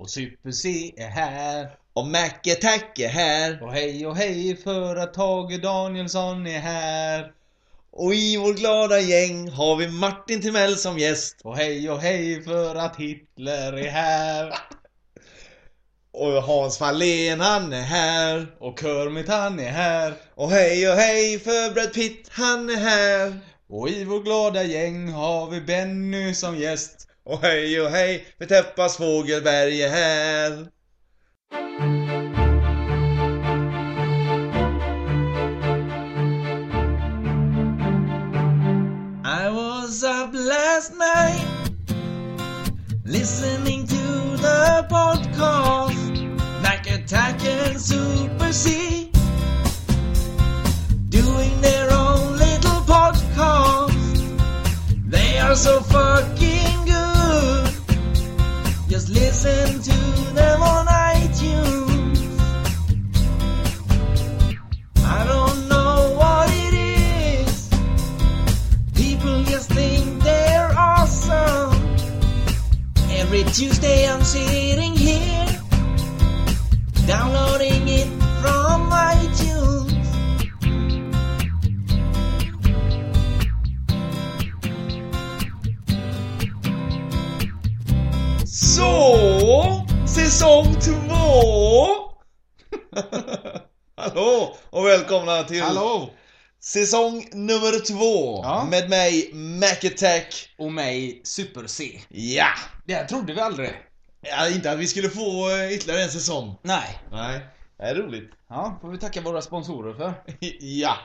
Och Super-C är här. Och Mac Attack är här. Och hej och hej för att Tage Danielsson är här. Och i vårt glada gäng har vi Martin Timell som gäst. Och hej och hej för att Hitler är här. Och Hans Fahlén han är här. Och Kermit han är här. Och hej och hej för Brad Pitt han är här. Och i vårt glada gäng har vi Benny som gäst. Och hej och hej för Teppas Fågelberg är här. I was up last night listening to the podcast like Attack and Super C doing their own little podcast. They are so fucking listen to them on iTunes. I don't know what it is. People just think they're awesome. Every Tuesday I'm sitting here, downloading Så! Säsong två! Hallå och välkomna till Hallå! säsong nummer två Ja. med mig Mac Attack. Och mig Super-C. Ja! Det här trodde vi aldrig. ja! Inte att vi skulle få eh, ytterligare en säsong. Nej. Nej, det är roligt. Ja, får vi tacka våra sponsorer för. ja!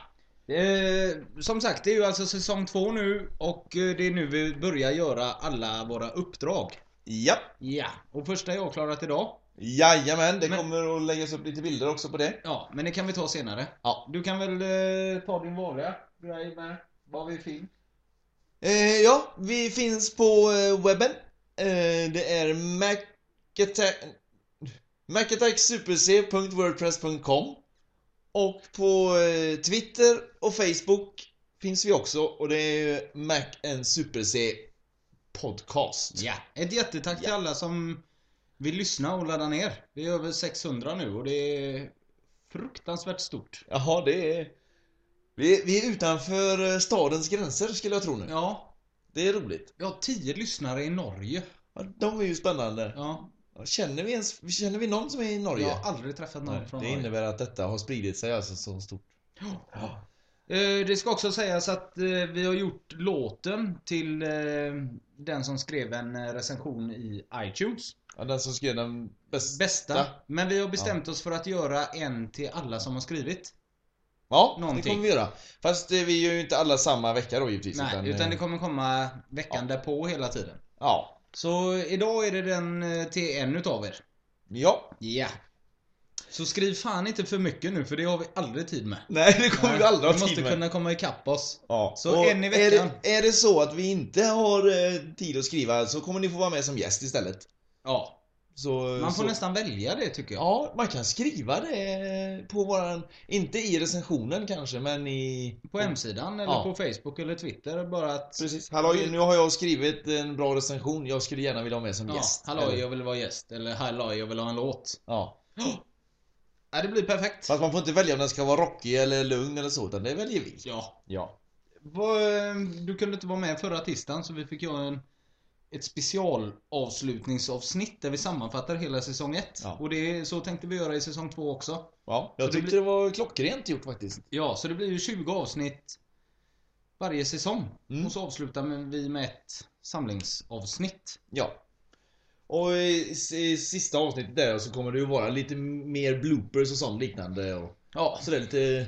Eh, som sagt, det är ju alltså säsong två nu och eh, det är nu vi börjar göra alla våra uppdrag. Ja! Ja, och första är avklarat idag. Jajamän, det Men- kommer att läggas upp lite bilder också på det. Ja, men det kan vi ta senare. Ja. Du kan väl eh, ta din vanliga grej med vad vi finns. Eh, ja, vi finns på eh, webben. Eh, det är macattack... macattacksuperc.wordpress.com Och på eh, Twitter och Facebook finns vi också och det är Mac and Super C podcast. Ja, ett jättetack till alla som vill lyssna och ladda ner. Vi är över 600 nu och det är fruktansvärt stort. Jaha, det är... Vi, vi är utanför eh, stadens gränser skulle jag tro nu. Ja, Det är roligt. vi har 10 lyssnare i Norge. Ja, de är ju spännande. Ja, Känner vi ens, känner vi någon som är i Norge? jag har aldrig träffat någon Nej, från det Norge. innebär att detta har spridit sig alltså så stort. Ja. Eh, Det ska också sägas att eh, vi har gjort låten till eh, den som skrev en recension i iTunes. Ja, den som skrev den bästa. Bästa. Men vi har bestämt oss för att göra en till alla som har skrivit. Ja, Någonting. det kommer vi göra. Fast vi gör ju inte alla samma vecka då givetvis. Nej, utan det kommer komma veckan därpå hela tiden. Ja. Så idag är det den till en utav er. Ja. Ja. Så skriv fan inte för mycket nu för det har vi aldrig tid med. Nej, det kommer vi aldrig vi ha måste tid med. kunna komma ikapp oss. Ja. Så och en i är veckan. det, är det så att vi inte har eh, tid att skriva så kommer ni få vara med som gäst istället. Ja. Så, Man får så, nästan välja det tycker jag. Ja, man kan skriva det på våran, inte i recensionen kanske, men i... På hemsidan eller Ja. på Facebook eller Twitter. Bara att... Precis. Hallå, nu har jag skrivit en bra recension, jag skulle gärna vilja ha med som Ja, gäst. hallå Eller- jag vill vara gäst. Eller hallå jag vill ha en låt. Ja. Ja, det blir perfekt. Fast man får inte välja om den ska vara rockig eller lugn eller så, utan det väljer vi. Ja. Ja. Vad, eh, Du kunde inte vara med förra tisdagen så vi fick göra en, ett specialavslutningsavsnitt där vi sammanfattar hela säsong 1. Ja. Och det, så tänkte vi göra i säsong 2 också. Ja, Så jag det tyckte blir- det var klockrent gjort faktiskt. Ja, så det blir ju 20 avsnitt varje säsong. Mm. Och så avslutar vi med ett samlingsavsnitt. Ja. Och i, i sista avsnittet där så kommer det ju vara lite mer bloopers och sånt liknande och Ja. sådär lite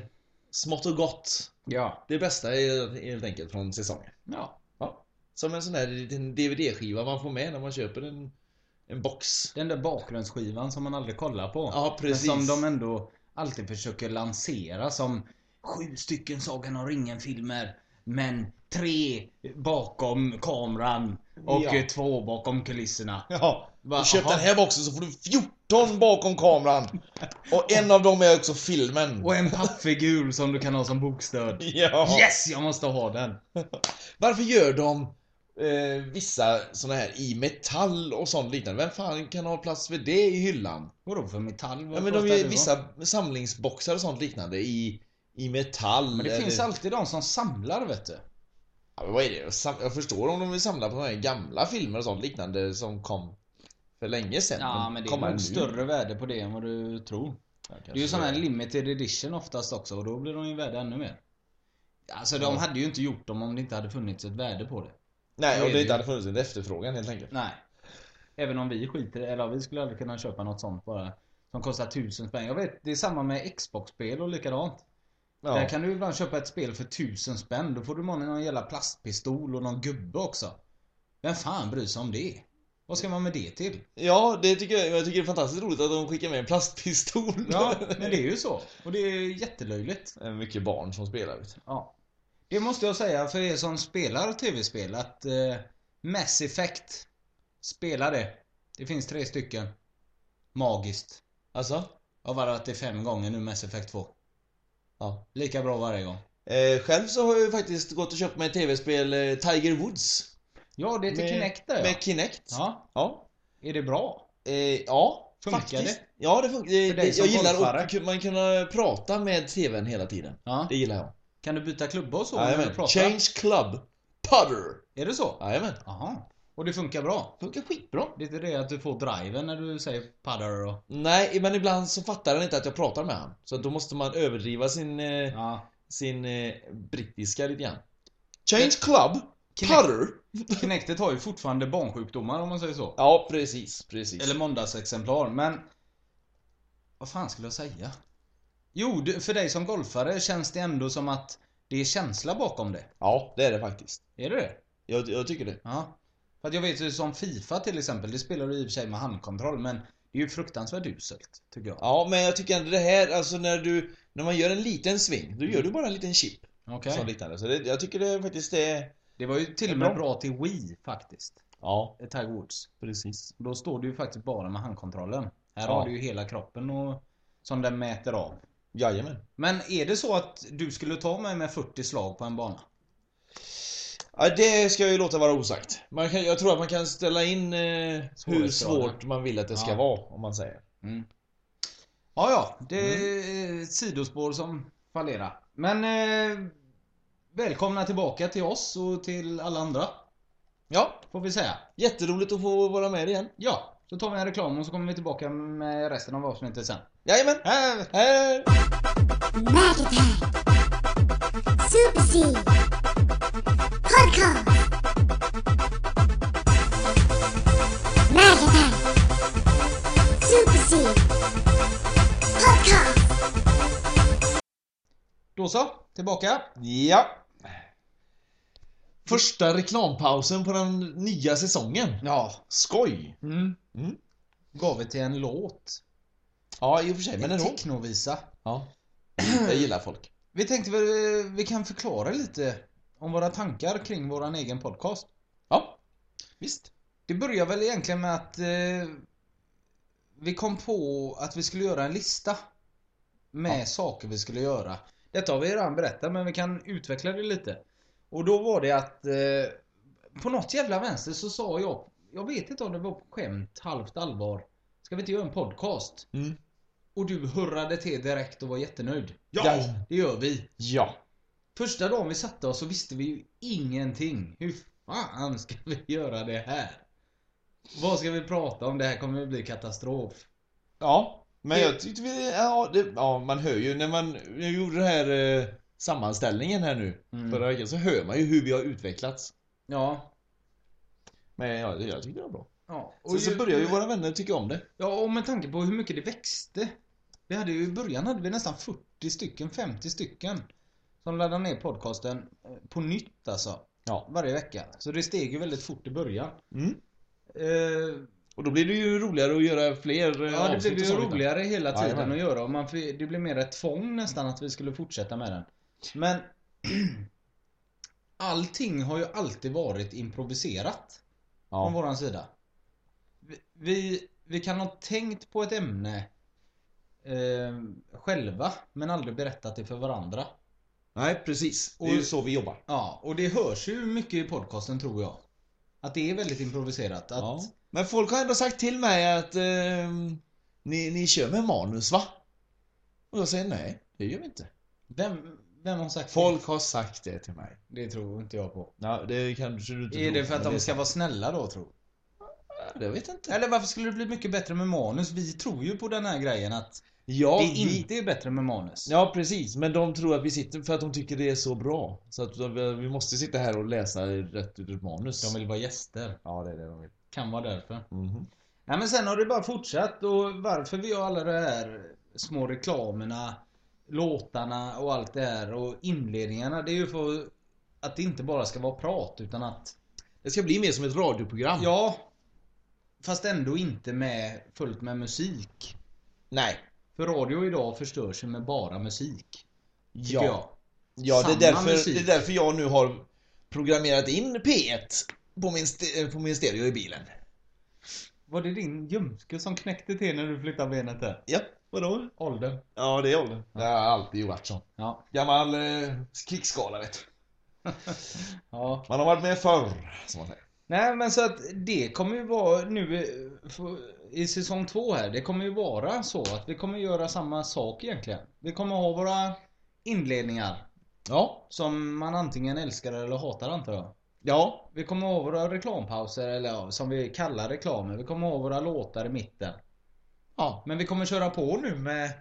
smått och gott. Ja. Det bästa är helt enkelt från säsongen. Ja. Ja. Som en sån där liten DVD-skiva man får med när man köper en, en box. Den där bakgrundsskivan som man aldrig kollar på. Ja, precis. Men som de ändå alltid försöker lansera som sju stycken Sagan om ringen-filmer. Men tre bakom kameran och Ja. två bakom kulisserna. Ja. Va, Köp aha. den här boxen så får du 14 bakom kameran. Och en av dem är också filmen. Och en pappfigur som du kan ha som bokstöd. Ja. Yes! Jag måste ha den. Varför gör de eh, vissa såna här i metall och sånt liknande. Vem fan kan ha plats för det i hyllan? Vadå för metall? Vad Ja men de det, vissa samlingsboxar och sånt liknande i, i metall. Men det eller... finns alltid de som samlar vet du. Ja, men vad är det? Jag förstår om de vill samla på gamla filmer och sånt liknande som kom för länge sedan. Ja men det är nog större värde på det än vad du tror. Ja, Det är ju sån här limited edition oftast också och då blir de ju värda ännu mer. Alltså de Ja. hade ju inte gjort dem om det inte hade funnits ett värde på det. Nej, är det det inte ju. hade funnits en efterfrågan helt enkelt. Nej. Även om vi skiter eller vi skulle aldrig kunna köpa något sånt bara. Som kostar tusen spänn. Jag vet, det är samma med Xbox-spel och likadant. Ja. Där kan du ibland köpa ett spel för tusen spänn. Då får du många någon jävla plastpistol och någon gubbe också. Vem fan bryr sig om det? Vad ska man med det till? Ja, det tycker jag, jag tycker det är fantastiskt roligt att de skickar med en plastpistol. Ja, men det är ju så. Och det är jättelöjligt. Det är mycket barn som spelar. Vet du. Ja. Det måste jag säga för er som spelar tv-spel att eh, Mass Effect Spela det. Det finns tre stycken. Magiskt. Alltså? Jag har varit det fem gånger nu Mass Effect 2. Ja. Lika bra varje gång. Eh, själv så har jag ju faktiskt gått och köpt mig tv-spel, eh, Tiger Woods. Ja, det är till Med- Kinect där ja. Med Kinect. Ja. Ja. Är det bra? Eh, ja, Funkar faktiskt. det? Ja, det funkar. Som jag gillar golfare? att man kunna prata med tvn hela tiden. Ja. Det gillar jag. Kan du byta klubba och så Jajamän. Change club. Putter. Är det så? Jajamän. Och det funkar bra? Funkar skitbra. Det är inte det att du får driven när du säger putter och... Nej, men ibland så fattar han inte att jag pratar med han. Så då måste man överdriva sin, eh, Ja. sin eh, brittiska lite grann. Change club. Putter. Kinectet har ju fortfarande barnsjukdomar om man säger så. Ja, precis. Precis. Eller måndagsexemplar, men... Vad fan skulle jag säga? Jo, för dig som golfare känns det ändå som att det är känsla bakom det. Ja, det är det faktiskt. Är det det? Jag, jag tycker det. Ja. För att jag vet ju som Fifa till exempel, det spelar du i och för sig med handkontroll, men det är ju fruktansvärt uselt, tycker jag. Ja, men jag tycker ändå det här, alltså när du, när man gör en liten sving, då gör du bara en liten chip. Okej. Som liknande. Så det, jag tycker det faktiskt är... Det var ju till och med bra till Wii faktiskt. Ja, Tiger Woods. precis. Då står du ju faktiskt bara med handkontrollen. Här Ja. har du ju hela kroppen och som den mäter av. Jajamän. Men är det så att du skulle ta mig med 40 slag på en bana? Ja, det ska jag ju låta vara osagt. Man kan, jag tror att man kan ställa in eh, hur svårt man vill att det ska Ja. vara, om man säger. Mm. Ja, ja. Det är ett sidospår som fallerar. Men eh, välkomna tillbaka till oss och till alla andra. Ja, Får vi säga. jätteroligt att få vara med igen. Ja, så tar vi en reklam och så kommer vi tillbaka med resten av avsnittet sen. Jajamän! Hej! Mag Attack. Super C. Podcast. Mag Attack. Super C. Podcast. Då så, tillbaka. Ja. Första reklampausen på den nya säsongen. Ja. Skoj! Mm. Mm. Gav vi till en låt. Ja, i och för sig, men en ändå. technovisa. Ja. Jag gillar folk. Vi tänkte väl eh, vi kan förklara lite om våra tankar kring våran egen podcast. Ja. Visst. Det börjar väl egentligen med att eh, vi kom på att vi skulle göra en lista med Ja. saker vi skulle göra. Detta har vi redan berättat men vi kan utveckla det lite. Och då var det att eh, på något jävla vänster så sa jag, jag vet inte om det var på skämt, halvt allvar. Ska vi inte göra en podcast? Mm. Och du hurrade till direkt och var jättenöjd. Jajamän. Det gör vi. Ja. Första dagen vi satte oss så visste vi ju ingenting. Hur fan ska vi göra det här? Vad ska vi prata om? Det här kommer att bli katastrof. Ja. Men Det- jag tyckte vi, ja, det, ja man hör ju när man jag gjorde den här eh, sammanställningen här nu Mm. förra veckan så hör man ju hur vi har utvecklats. Ja. Men ja, jag tyckte det var bra. ja. Sen så börjar ju våra vänner tycka om det. Ja, och med tanke på hur mycket det växte. Vi hade ju i början hade vi nästan 40 stycken, 50 stycken. Som laddade ner podcasten eh, på nytt alltså. Ja. Varje vecka. Så det steg ju väldigt fort i början. Mm. Eh, Och då blir det ju roligare att göra fler eh, Ja, det blev och ju roligare hela tiden Jajamän. att göra och man, det blev mer ett tvång nästan att vi skulle fortsätta med den. Men allting har ju alltid varit improviserat från Ja. våran sida. Vi, vi, vi kan ha tänkt på ett ämne eh, själva men aldrig berättat det för varandra. Nej, precis. Det är ju Och- så vi jobbar. Ja, och det hörs ju mycket i podcasten tror jag. Att det är väldigt improviserat. Att, Ja. Men folk har ändå sagt till mig att ehm, ni, ni kör med manus va? Och jag säger nej, det gör vi inte. vem, vem har sagt Folk har sagt det till mig. det? Det tror inte jag på. Ja, det kanske du inte Är tror, det för att de ska vara snälla då, tror Ja, Det vet jag inte. Eller varför skulle det bli mycket bättre med manus? Vi tror ju på den här grejen att Ja, det vi... inte är bättre med manus. Ja, precis. Men de tror att vi sitter för att de tycker det är så bra. Så att vi måste sitta här och läsa rätt ur manus. De vill vara gäster. Ja, det är det de vill. Kan vara därför. Mhm. Nej men sen har det bara fortsatt och varför vi gör alla de här små reklamerna, låtarna och allt det här och inledningarna. Det är ju för att det inte bara ska vara prat utan att Det ska bli mer som ett radioprogram. Ja Fast ändå inte med fullt med musik. Nej. För radio idag förstörs med bara musik. Ja. jag. Ja, det är, därför, musik. det är därför jag nu har programmerat in P1 på min, st- på min stereo i bilen. Var det din ljumske som knäckte till när du flyttade benet där? Ja, vadå? Åldern? Ja, det är åldern. Det har alltid varit så. Ja. Gammal eh, krigsskala, vet du. ja. Man har varit med förr, som man säger. Nej men så att det kommer ju vara nu eh, i säsong två här. Det kommer ju vara så att vi kommer göra samma sak egentligen. Vi kommer ha våra inledningar. Ja. Som man antingen älskar eller hatar antar jag. Ja. Vi kommer ha våra reklampauser eller ja, som vi kallar reklamer. Vi kommer ha våra låtar i mitten. Ja. Men vi kommer köra på nu med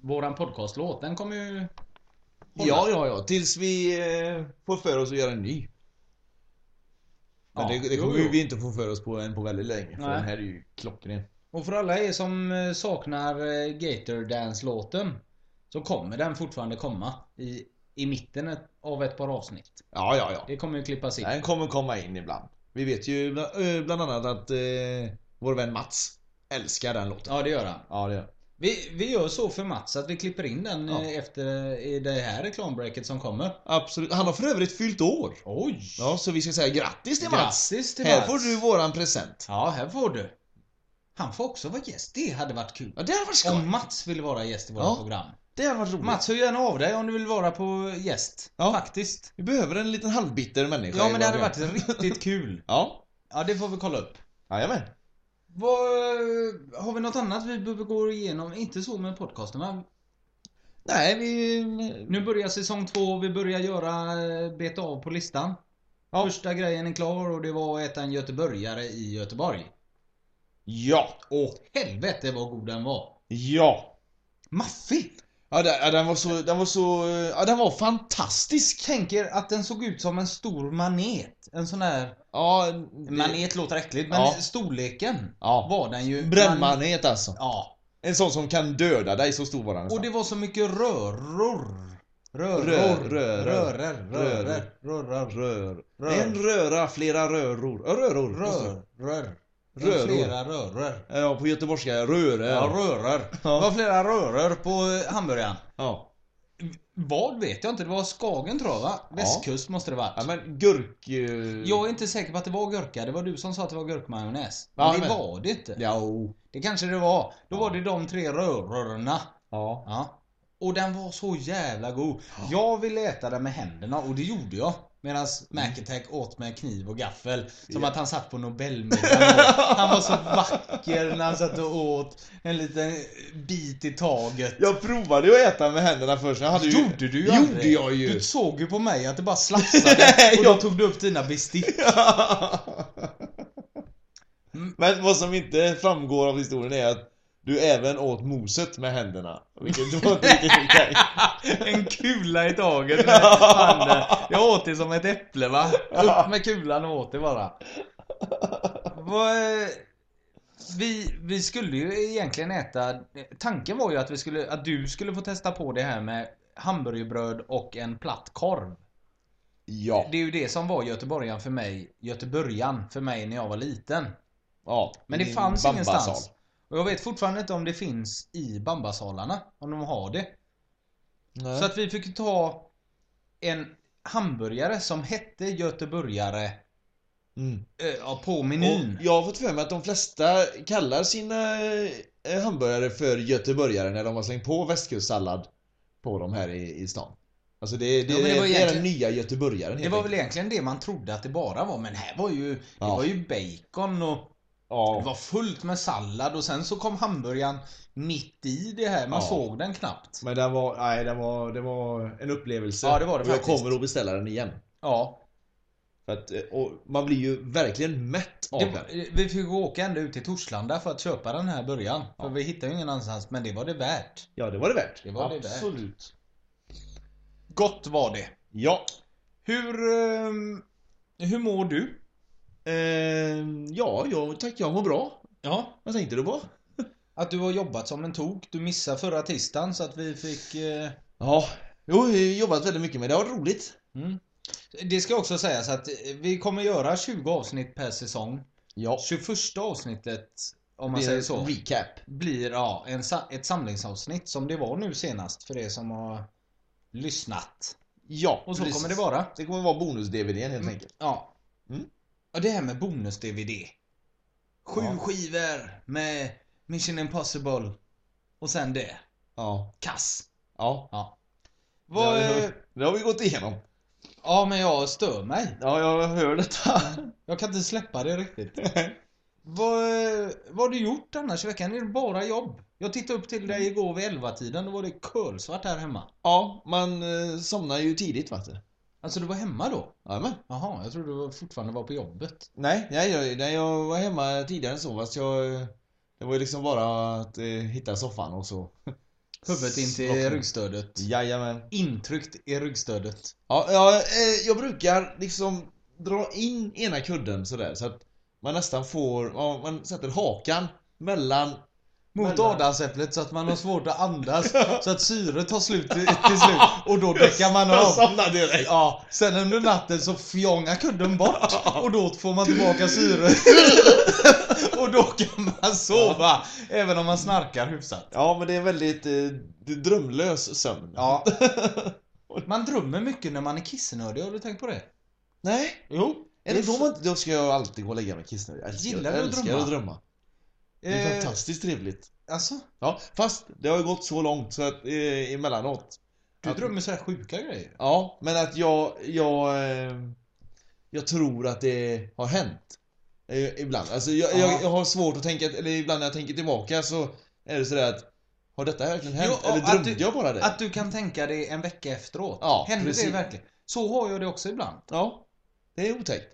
våran podcastlåt. Den kommer ju hålla. Ja, ja, ja. Tills vi eh, får för oss att göra en ny. Men Ja, det, det jo, kommer jo. vi inte få för oss på än på väldigt länge. För Nej. den här är ju klockren. Och för alla er som eh, saknar eh, Gator Dance-låten Så kommer den fortfarande komma i, i mitten av ett par avsnitt. Ja, ja, ja. Det kommer ju klippas in. Den kommer komma in ibland. Vi vet ju eh, bland annat att eh, vår vän Mats älskar den låten. Ja det gör han. Ja, det gör Vi, vi gör så för Mats att vi klipper in den Ja. eh, efter i det här reklambreaket som kommer. Absolut. Han har för övrigt fyllt år. Oj! Ja, så vi ska säga grattis till Mats. Grattis till Här Mats. får du våran present. Ja, här får du. Han får också vara gäst. Det hade varit kul. Ja, det hade varit skoj. Om Mats vill vara gäst i vårt Ja. program. Det hade varit roligt. Mats, hör gärna av dig om du vill vara på gäst. Ja. Faktiskt. Vi behöver en liten halvbitter människa Ja men det hade varit riktigt kul. Ja. Ja, det får vi kolla upp. Jajamän. Vad, har vi något annat vi behöver gå igenom? Inte så med podcasten va? Nej, vi... Nu börjar säsong två, vi börjar göra eh, beta av på listan. Ja. Första grejen är klar och det var att äta en göteborgare i Göteborg. Ja. Åh helvete vad god den var. Ja. Maffig! Ja, den, ja, den var så... Den var så... Ja, den var fantastisk. Tänk er att den såg ut som en stor manet. En sån där... Ja, det- Manet låter äckligt men Ja. storleken Ja. var den ju. Man- Brännmanet alltså. Ja. En sån som kan döda dig, så stor var den Och det var så mycket röror. Röror. Rör, rör, Rörer. rör. Rörer. Rörer. Rör. Rör. En röra, flera röror. Röror. Rör. Rör. Röror. Flera röror. Ja, på göteborgska. Röre. Ja, röror. Det var flera röror på eh, hamburgaren. Ja. Vad vet jag inte. Det var Skagen tror jag va? Västkust måste det varit. Ja, men gurk... eh, Jag är inte säker på att det var gurka. Det var du som sa att det var gurkmajonnäs. Ja, Men det men- var det inte. Ja. o. Det kanske det var. Då var det de tre rörorna. Ja. Ja. Och den var så jävla god. Jag ville äta den med händerna och det gjorde jag. Medan Macattack åt med kniv och gaffel. Som Ja. att han satt på Nobelmiddagen. Han var så vacker när han satt och åt en liten bit i taget. Jag provade ju att äta med händerna först. Jag hade ju... gjorde du ju Gjorde aldrig. jag ju. Du såg ju på mig att det bara slafsade och då tog du upp dina bestick. Mm. Men vad som inte framgår av historien är att du även åt moset med händerna. Vilket var inte riktigt okej. En kula i taget med handen. Jag åt det som ett äpple va? Upp med kulan och åt det bara. Eh, vi, vi skulle ju egentligen äta... Tanken var ju att, vi skulle, att du skulle få testa på det här med hamburgerbröd och en platt korv. Ja. Det är ju det som var göteborgaren för mig, göteborgaren för mig när jag var liten. ja. Men det fanns ingenstans. Och jag vet fortfarande inte om det finns i bambasalarna. Om de har det. Nej. Så att vi fick ta en hamburgare som hette göteborgare Mm. eh, ja, på menyn. Och jag har fått för mig att de flesta kallar sina eh, hamburgare för göteborgare när de har slängt på västkustsallad på dem här i, i stan. Alltså det, det, Ja, det det, var är den nya göteborgaren Det var väl egentligen det man trodde att det bara var, men här var ju, det Ja. var ju bacon och Ja. det var fullt med sallad och sen så kom hamburgaren mitt i det här, man Ja. såg den knappt. Men den var, nej den var, det var en upplevelse. Ja, det var det och jag faktiskt. kommer att beställa den igen. Ja. För att, eh, och man blir ju verkligen mätt av Det, den. vi fick åka ända ut till Torslanda för att köpa den här burgaren. För Ja. vi hittade ju ingen annanstans, men det var det värt. Ja, det var det värt. Det var det värt. Absolut. Gott var det. Ja. Hur, ehm, hur mår du? Ehm, ja, jag, tack, jag mår bra. Ja. Vad tänkte du på? Att du har jobbat som en tok. Du missade förra tisdagen så att vi fick... Eh, Ja, jo, jag har jobbat väldigt mycket med det. Det varit roligt. mm. Det ska också sägas att eh, vi kommer göra 20 avsnitt per säsong. Ja. 21 avsnittet, om man Det säger så, Recap. blir ja, en, ett samlingsavsnitt som det var nu senast för er som har lyssnat. Ja, Och så precis. kommer det vara. Det kommer vara bonus-DVDn helt Mm. enkelt. Ja. Mm. Och det här med bonus-DVD. Sju Ja. skivor med Mission Impossible. Och sen det. Ja. Kass. Ja. Ja. Det Vad, har, vi, det har vi gått igenom. ja men jag stör mig. Ja, jag hör detta. Jag kan inte släppa det riktigt. Vad, vad har du gjort annars i veckan? Är det bara jobb? Jag tittade upp till dig igår vid 11-tiden, då var det kolsvart här hemma. ja, man eh, somnar ju tidigt vet du. Alltså du var hemma då? Jajamän. Jaha, jag trodde du fortfarande var på jobbet. Nej, nej jag, nej, jag var hemma tidigare än så fast jag... Det var ju liksom bara att eh, hitta soffan och så... Huvudet in till Slockna. ryggstödet. Jajamän. Intryckt i ryggstödet. Ja, ja eh, jag brukar liksom dra in ena kudden sådär så att man nästan får, ja, man sätter hakan mellan Mot Mellan- adamsäpplet så att man har svårt att andas. så att syret tar slut till, till slut. Och då däckar man av. somnar direkt. Ja, sen under natten så fjongar kudden bort. Och då får man tillbaka syret. och då kan man sova. Även om man snarkar hyfsat. Ja, men det är en väldigt eh, drömlös sömn. Ja. Man drömmer mycket när man är kissnödig, har du tänkt på det? Nej, Jo. är det då, man, då ska jag alltid gå och lägga mig kissnödig. Jag älskar, Gillar du att älskar drömma? att drömma. Det är Eh, fantastiskt trevligt. alltså, Ja, fast det har ju gått så långt så att eh, emellanåt. du att, drömmer så här sjuka grejer. Ja, men att jag, jag, eh, jag tror att det har hänt. Eh, ibland. Alltså jag, Ja. jag, jag har svårt att tänka, eller ibland när jag tänker tillbaka så är det sådär att Har detta verkligen hänt? Jo, eller drömde du- jag bara det? Att du kan tänka dig en vecka efteråt. Ja, Hände precis. det verkligen? Så har jag det också ibland. Ja, det är otäckt.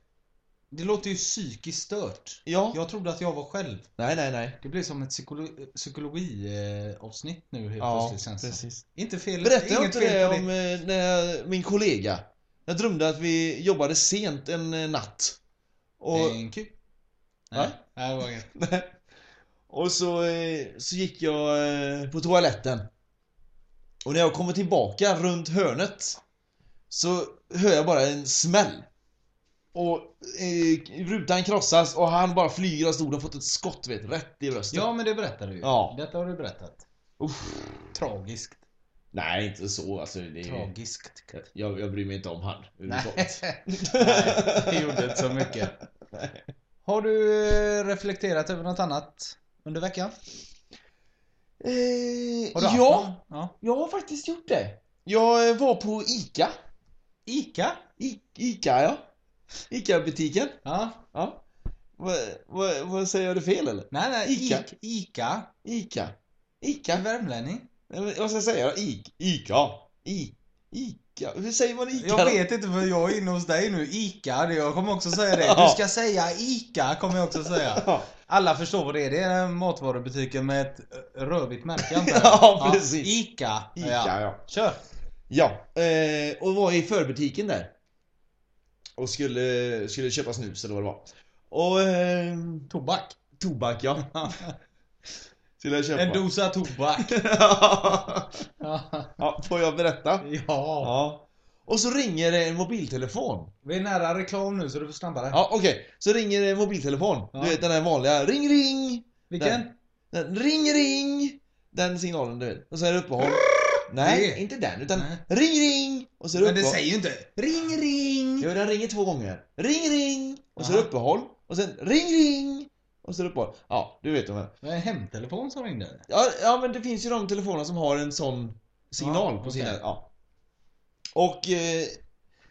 Det låter ju psykiskt stört. Ja. Jag trodde att jag var själv. Nej, nej, nej. Det blir som ett psykolo psykologiavsnitt nu helt Ja, plötsligt känns det. precis. Inte fel. Berättade jag inte det om eh, när jag, min kollega? Jag drömde att vi jobbade sent en eh, natt. Och, Thank you. Nej, det var inget. Och så, eh, så gick jag på toaletten. Och när jag kommer tillbaka runt hörnet så hör jag bara en smäll. Och eh, rutan krossas och han bara flyger av stolen och fått ett skott vet, rätt i bröstet. Ja, men det berättade du ju. Ja. Detta har du berättat. Uff. Tragiskt. Nej, inte så. Alltså, det är, Tragiskt. jag, jag bryr mig inte om han Nej. Nej, det gjorde inte så mycket. Har du eh, reflekterat över något annat under veckan? Eh, Har du haft ja, någon? ja. jag har faktiskt gjort det. Jag eh, var på ICA. Ica? I, ICA, ja. ICA-butiken. Ja. Ja. Vad, vad, vad säger jag det fel eller? Nej, nej. Ica. Ica. Ica. ICA. En värmlänning. Vad ska jag säga? I, ICA. ICA. Hur säger man ICA Jag då? vet inte för jag är inne hos dig nu. Ica. Jag kommer också säga det. Du ska säga Ica kommer jag också säga. Alla förstår vad det är. Det är matvarubutiken med ett rödvitt märke antar jag. Ja, precis. Ica. ICA, Ja. ja. Kör. Ja, eh, och var i förbutiken där. Och skulle, skulle köpa snus eller vad det var. Och eh, Tobak. tobak ja. Skulle jag köpa. En dosa tobak. ja, får jag berätta? ja. Ja. Och så ringer det en mobiltelefon. Vi är nära reklam nu så du får snabbare. Ja, okej. Så ringer det en mobiltelefon. Ja. Du vet den här vanliga ring ring. Vilken? Den, ring ring. Den signalen du vet. Och så är det uppehåll. Nej, Det. inte den. Utan Nej. ring ring. Och så är det Men det uppehåll. säger ju inte ring ring. Jo, den ringer två gånger. Ring ring! Och så är det uppehåll. Och sen ring ring! Och så är det uppehåll. Ja, du vet vad jag menar. Det var en hemtelefon som ringde. Ja, ja, men det finns ju de telefoner som har en sån signal Ja, på sina... Ja. Och eh,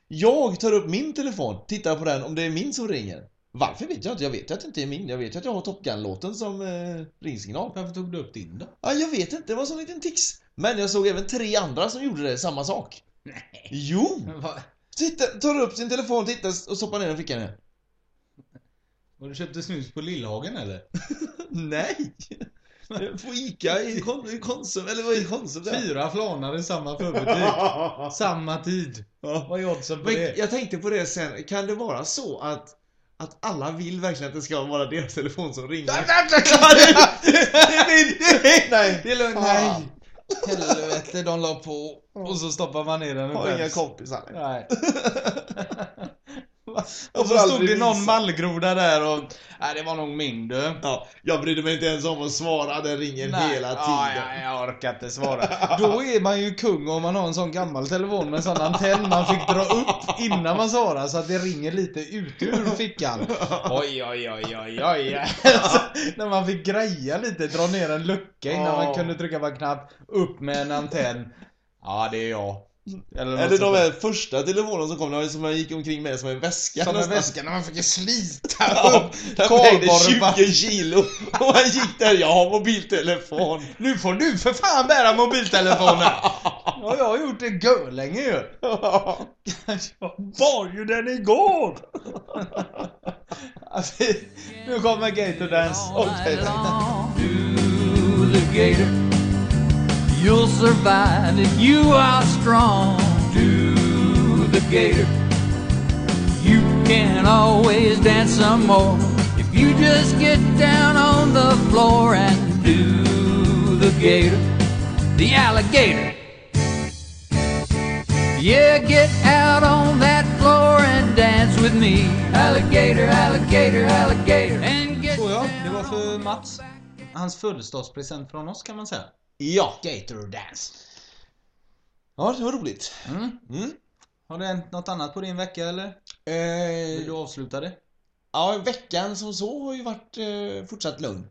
jag tar upp min telefon, tittar på den om det är min som ringer. Varför vet jag inte. Jag vet att det inte är min. Jag vet att jag har Top Gun-låten som eh, ringsignal. Varför tog du upp din då? Ja, jag vet inte. Det var en sån liten tics. Men jag såg även tre andra som gjorde det, samma sak. Nej. Jo! Va? Titta, tar upp sin telefon, tittar och stoppar ner den i fickan igen. Har du köpte snus på Lillhagen eller? Nej! På Ica i, kon, i Konsum, eller vad är Konsum där? Fyra flanar i samma förbutik. Samma tid. Ja. Vad är oddsen på det? jag tänkte på det sen, kan det vara så att att alla vill verkligen att det ska vara deras telefon som ringer? Nej, det är min! Nej! Det är lugnt. Fan. Nej. Helvete, de la på. Och så stoppar man ner den Har inga kompisar. Nej. Och så stod det någon visa. mallgroda där och... Nej, det var nog min du. Ja, jag brydde mig inte ens om att svara, den ringer hela Ja, tiden. ja, jag orkar inte svara. Då är man ju kung om man har en sån gammal telefon med en sån antenn man fick dra upp innan man svarar så att det ringer lite ut ur fickan. Oj, oj, oj, oj, oj. Så, när man fick greja lite, dra ner en lucka innan man Ja. kunde trycka på en knapp, upp med en antenn. Ja, det är jag. Eller, Eller de här första telefonerna som kom, som jag gick omkring med som en väska Som en väska när man fick slita upp den vägde kardborren. 20 kilo och han gick där, jag har mobiltelefon. Nu får du för fan bära mobiltelefonen! Ja, jag har gjort det görlänge ju. Jag bar ju den igår! Alltså, nu kommer Gator Dance. Okej. Do the gator. You'll survive if you are strong. Do the gator. You can always dance some more if you just get down on the floor and do the gator. The alligator. Yeah, get out on that floor and dance with me. Alligator, alligator, alligator. And get Så ja, det var för Mats. Hans födelsedagspresent från oss kan man säga. Ja. Gator Dance. Ja, det var roligt. Mm. Mm. Har det hänt något annat på din vecka eller? Vill du Eh, avsluta det? ja, veckan som så har ju varit eh, fortsatt lugn.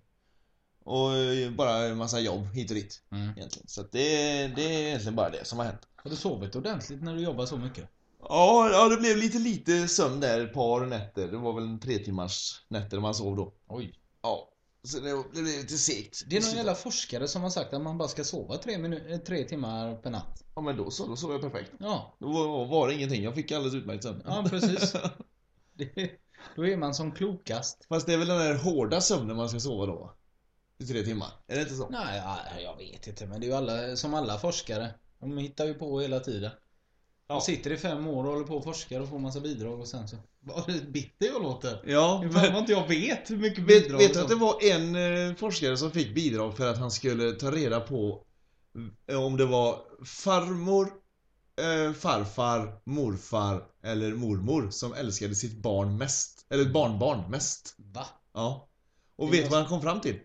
Och eh, bara en massa jobb hit och dit Mm. egentligen. Så det, det är egentligen bara det som har hänt. Har du sovit ordentligt när du jobbar så mycket? Ja, ja det blev lite lite sömn där ett par nätter. Det var väl en tre timmars nätter man sov då. Oj. Ja. Så det, det blev lite segt. Det är någon jävla forskare som har sagt att man bara ska sova tre, tre timmar per natt. Ja men då så, då sov jag perfekt. Ja, Då var, var det ingenting, jag fick alldeles utmärkt sömn. ja precis. Det, då är man som klokast. Fast det är väl den där hårda sömnen man ska sova då? I tre timmar, är det inte så? Nej, ja, jag vet inte. Men det är ju alla, som alla forskare. De hittar ju på hela tiden. Ja. De sitter i fem år och håller på och forskar och får massa bidrag och sen så... Vad bitter jag låter. Ja, Det var inte jag vet hur mycket bidrag vet du att det var en eh, forskare som fick bidrag för att han skulle ta reda på eh, om det var farmor, eh, farfar, morfar eller mormor som älskade sitt barn mest. Eller barnbarn mest. Va? Ja. Och vet du vad han kom fram till?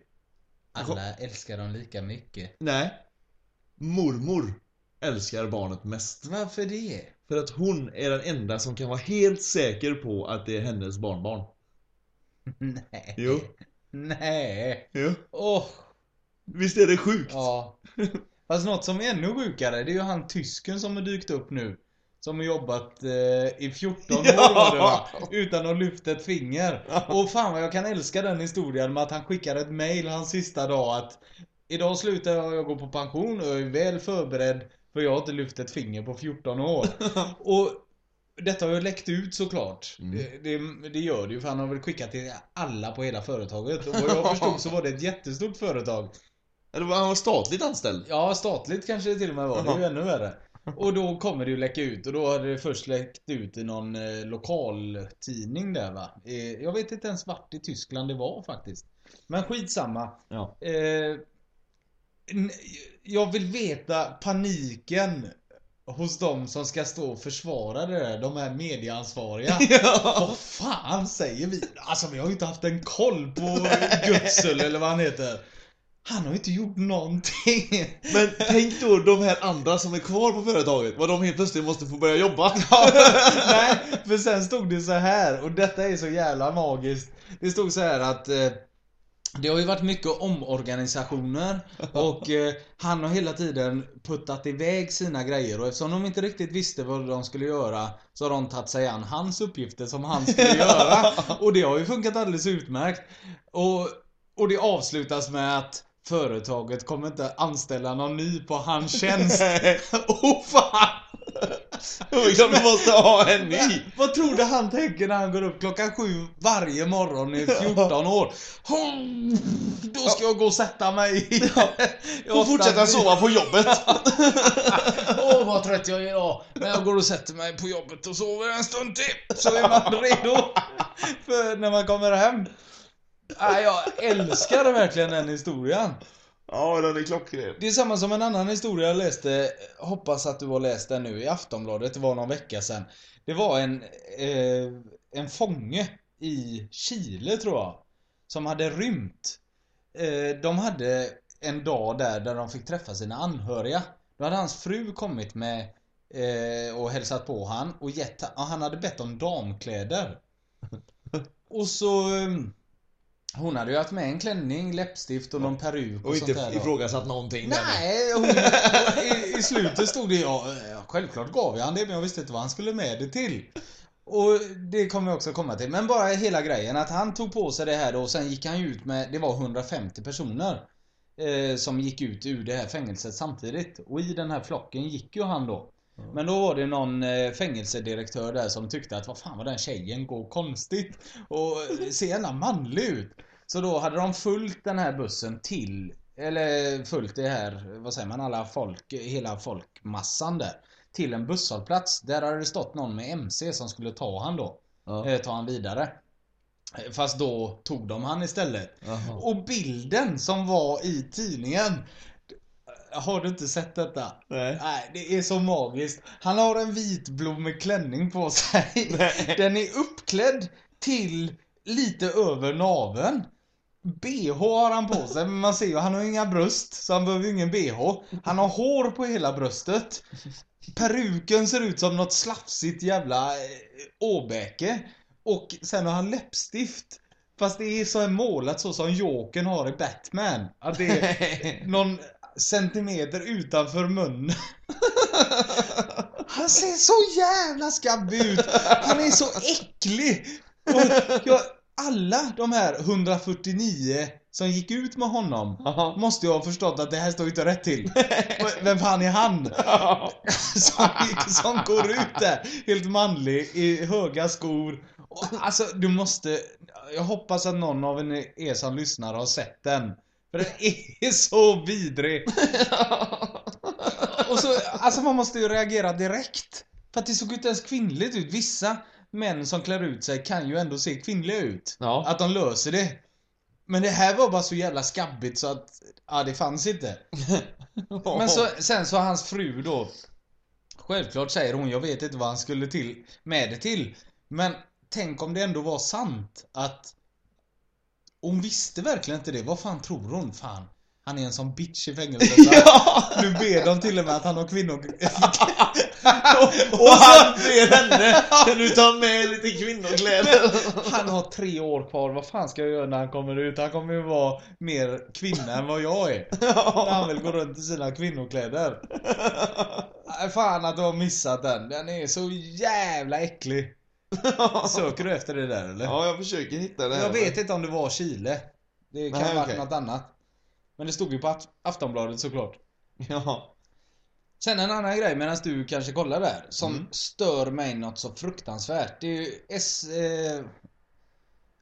Alla älskar dem lika mycket. Nej. Mormor älskar barnet mest. Varför det? För att hon är den enda som kan vara helt säker på att det är hennes barnbarn. Nej. Jo. Nej. Ja. Åh. Visst är det sjukt? Ja. Fast något som är ännu sjukare, det är ju han tysken som har dykt upp nu. Som har jobbat eh, i 14 år Ja. var det va? Utan att lyfta ett finger. Och fan vad jag kan älska den historien med att han skickar ett mail hans sista dag att Idag slutar jag, jag går på pension och jag är väl förberedd för jag har inte lyft ett finger på 14 år. Och detta har ju läckt ut såklart. Mm. Det, det, det gör det ju för han har väl skickat till alla på hela företaget. Och vad jag förstod så var det ett jättestort företag. Eller var han var statligt anställd? Ja, statligt kanske det till och med var. Det är ju ännu värre. Och då kommer det ju läcka ut och då hade det först läckt ut i någon eh, lokaltidning där va. Eh, jag vet inte ens vart i Tyskland det var faktiskt. Men skitsamma. Ja. Eh, jag vill veta paniken hos de som ska stå och försvara det där, de här medieansvariga. Vad fan säger vi? Alltså vi har ju inte haft en koll på Gutsel eller vad han heter. Han har ju inte gjort någonting. Men tänk då de här andra som är kvar på företaget, vad de helt plötsligt måste få börja jobba. Nej, för sen stod det så här och detta är så jävla magiskt. Det stod så här att eh, Det har ju varit mycket omorganisationer och eh, han har hela tiden puttat iväg sina grejer och eftersom de inte riktigt visste vad de skulle göra så har de tagit sig an hans uppgifter som han skulle göra. Och det har ju funkat alldeles utmärkt. Och, och det avslutas med att företaget kommer inte anställa någon ny på hans tjänst. Åh fan! Vi måste ha en ny! Vad tror du han tänker när han går upp klockan sju varje morgon i 14 år? Då ska jag gå och sätta mig. Och fortsätta sova på jobbet. Åh vad trött jag är idag. Men jag går och sätter mig på jobbet och sover en stund till. Så är man redo för när man kommer hem. Nej, jag älskar verkligen den historien. Ja, den är klockren. Det är samma som en annan historia jag läste, hoppas att du har läst den nu, i Aftonbladet, det var någon vecka sedan. Det var en, eh, en fånge i Chile tror jag, som hade rymt. Eh, de hade en dag där, där de fick träffa sina anhöriga. Då hade hans fru kommit med eh, och hälsat på han och gett, han hade bett om damkläder. Och så eh, hon hade ju haft med en klänning, läppstift och någon peruk och, Och sånt inte där då. ifrågasatt någonting. Nej, hon, i, i slutet stod det ja, ja, självklart gav jag han det men jag visste inte vad han skulle med det till. Och det kommer jag också komma till. Men bara hela grejen att han tog på sig det här då och sen gick han ju ut med, det var 150 personer. Eh, som gick ut ur det här fängelset samtidigt. Och i den här flocken gick ju han då. Men då var det någon eh, fängelsedirektör där som tyckte att vad fan var den tjejen går konstigt och eh, ser gärna manlig ut. Så då hade de följt den här bussen till, eller följt det här, vad säger man, alla folk, hela folkmassan där. Till en busshållplats. Där hade det stått någon med MC som skulle ta han då. Ja. Eh, ta han vidare. Fast då tog de han istället. Jaha. Och bilden som var i tidningen. Har du inte sett detta? Nej. Nej, det är så magiskt. Han har en vitblommig klänning på sig. Nej. Den är uppklädd till lite över naveln. BH har han på sig, men man ser ju han har inga bröst, så han behöver ju ingen BH. Han har hår på hela bröstet. Peruken ser ut som något slafsigt jävla eh, åbäke. Och sen har han läppstift. Fast det är så målat så som Jokern har i Batman. Att det är någon centimeter utanför munnen. Han ser så jävla skabbig ut. Han är så äcklig. Och jag, alla de här 149 som gick ut med honom Jaha. måste ju ha förstått att det här står inte rätt till. Vem fan är han? Som, som går ut där, helt manlig, i höga skor. Och, alltså, du måste... Jag hoppas att någon av er som lyssnar har sett den. För den är så vidrig. Och så, alltså man måste ju reagera direkt. För att det såg inte ens kvinnligt ut. Vissa män som klär ut sig kan ju ändå se kvinnliga ut. Ja. Att de löser det. Men det här var bara så jävla skabbigt så att, ja det fanns inte. Men så, sen så hans fru då Självklart säger hon, jag vet inte vad han skulle till med det till. Men tänk om det ändå var sant att hon visste verkligen inte det. Vad fan tror hon? Fan, han är en sån bitch i fängelset. Ja. Nu ber de till och med att han har kvinnor... Och han ber henne, kan du ta med lite kvinnokläder? Han har tre år kvar, vad fan ska jag göra när han kommer ut? Han kommer ju vara mer kvinna än vad jag är. När han vill gå runt i sina kvinnokläder. Nej, Fan att du har missat den. Den är så jävla äcklig. Söker du efter det där eller? Ja, jag försöker hitta det här. Jag vet inte om det var Chile. Det kan Nej, ha varit okej. något annat. Men det stod ju på Aft- Aftonbladet såklart. Ja. Sen en annan grej medan du kanske kollar där. Som Mm. stör mig något så fruktansvärt. Det är ju S... Eh,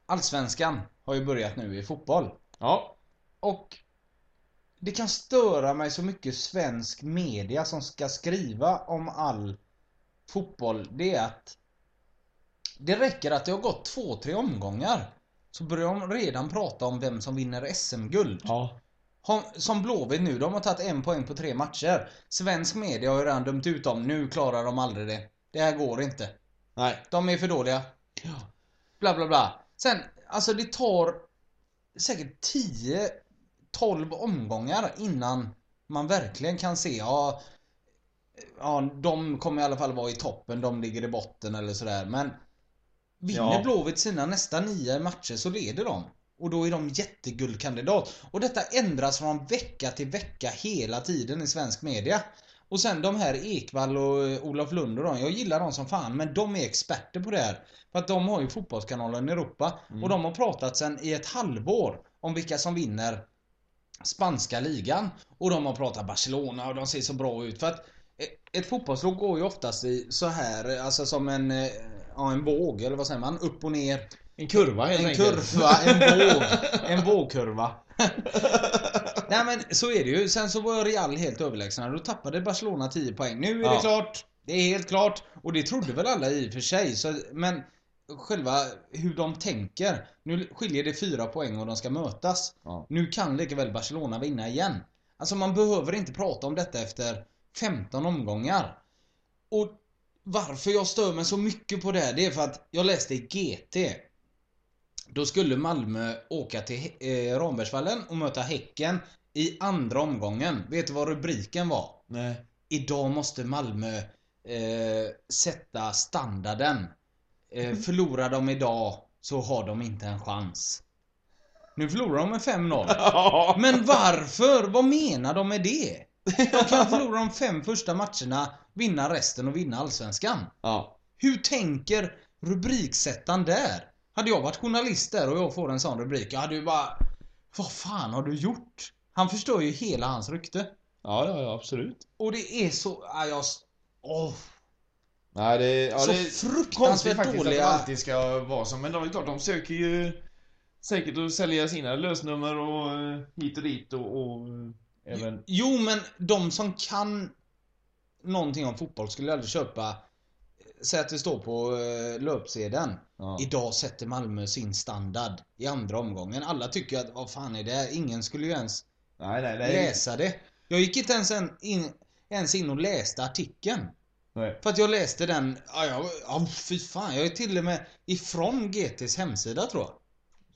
Allsvenskan har ju börjat nu i fotboll. Ja. Och det kan störa mig så mycket svensk media som ska skriva om all fotboll. Det är att det räcker att det har gått två, tre omgångar. Så börjar de redan prata om vem som vinner SM-guld. Ja. Som Blåvitt nu, de har tagit en poäng på tre matcher. Svensk media har ju redan dömt ut dem. Nu klarar de aldrig det. Det här går inte. Nej. De är för dåliga. Bla bla bla. Sen, alltså det tar säkert 10 12 omgångar innan man verkligen kan se, ja, ja de kommer i alla fall vara i toppen, de ligger i botten eller sådär. Men vinner Ja. Blåvitt sina nästa nio matcher så leder de. Och då är de jätteguldkandidat. Och detta ändras från vecka till vecka hela tiden i svensk media. Och sen de här Ekvall och eh, Olof Lund och de, jag gillar dem som fan men de är experter på det här. För att de har ju Fotbollskanalen i Europa och de har pratat sen i ett halvår om vilka som vinner spanska ligan. Och de har pratat Barcelona och de ser så bra ut för att eh, ett fotbollslag går ju oftast i så här, alltså som en, eh, ja en våg eller vad säger man? Upp och ner. En kurva helt En enkelt. kurva, en våg. En vågkurva. Nej men så är det ju. Sen så var Real helt överlägsna. Då tappade Barcelona 10 poäng. Nu är det Ja. klart. Det är helt klart. Och det trodde väl alla i och för sig. Så, men själva hur de tänker. Nu skiljer det 4 poäng och de ska mötas. Ja. Nu kan lika väl Barcelona vinna igen. Alltså man behöver inte prata om detta efter 15 omgångar. Och varför jag stör mig så mycket på det här, det är för att jag läste i GT. Då skulle Malmö åka till eh, Rambergsvallen och möta Häcken i andra omgången. Vet du vad rubriken var? Nej. Idag måste Malmö eh, sätta standarden. Eh, förlorar de idag så har de inte en chans. Nu förlorar de med 5-0. Men varför? Vad menar de med det? De kan förlora de fem första matcherna, vinna resten och vinna Allsvenskan. Ja. Hur tänker rubriksättaren där? Hade jag varit journalist där och jag får en sån rubrik, jag hade ju bara... Vad fan har du gjort? Han förstör ju hela hans rykte. Ja, ja, ja, absolut. Och det är så... Ja, jag... Åh, Nej, det, ja, så det fruktansvärt faktiskt att dåliga... det alltid ska vara så. Men de är klart, de söker ju säkert att sälja sina lösnummer och eh, hit och dit och, och även... Jo, men de som kan någonting om fotboll skulle aldrig köpa... Säg att det står på eh, löpsedeln. Ja. Idag sätter Malmö sin standard i andra omgången. Alla tycker att vad fan är det här? Ingen skulle ju ens Nej, nej, nej. läsa det. Jag gick inte ens en- in, ens in och läste artikeln. nej. För att jag läste den, ja, ja, ja fy fan. Jag är till och med ifrån GTs hemsida tror jag.